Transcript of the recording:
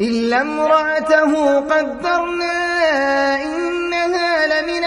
إِلَّا امْرَأَتَهُ قَدَّرْنَا إِنَّهَا لَمِنَ